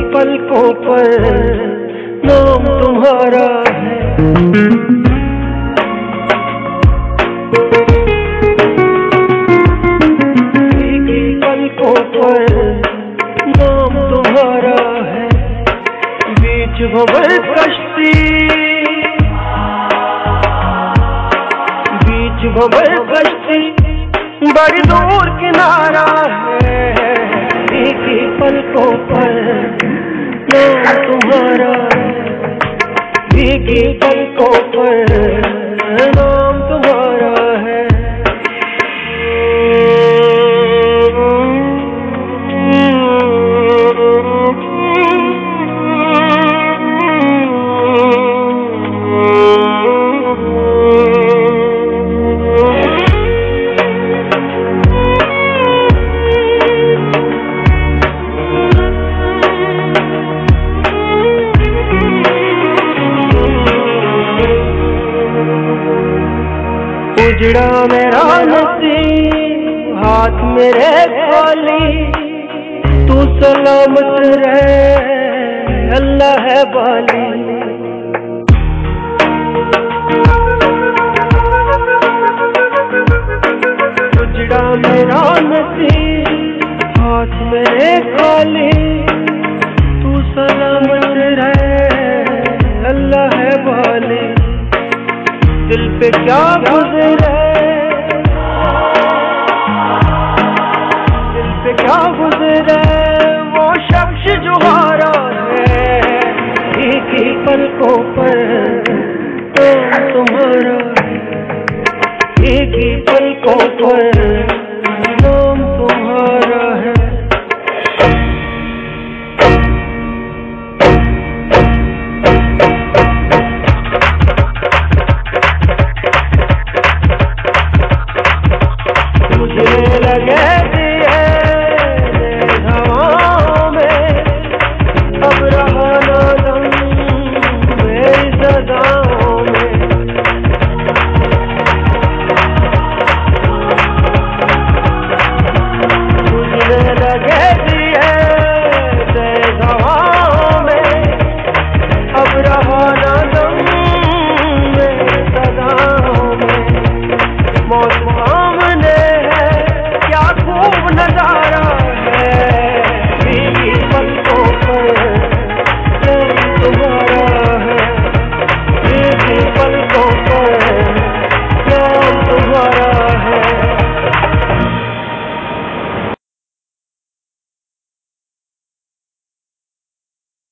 पलकों पर नाम तुम्हारा है। पलकों पर नाम तुम्हारा है। बीच भंवर कश्ती। बीच भंवर कश्ती, बड़ी दूर किनारा है पलकों पर तुम्हारा भीगी पलकों पर उजड़ा मेरा नसीब, हाथ मेरे खाली। तू सलामत रहे, अल्लाह है बाली। उजड़ा मेरा नसीब, हाथ मेरे खाली। पे क्या गुजरे? दिल पे क्या गुजरे? वो शख्स जो हारा है, एक ही पल को पर तो तुम्हारा, एक ही पल को पर।